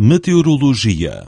Meteorologia.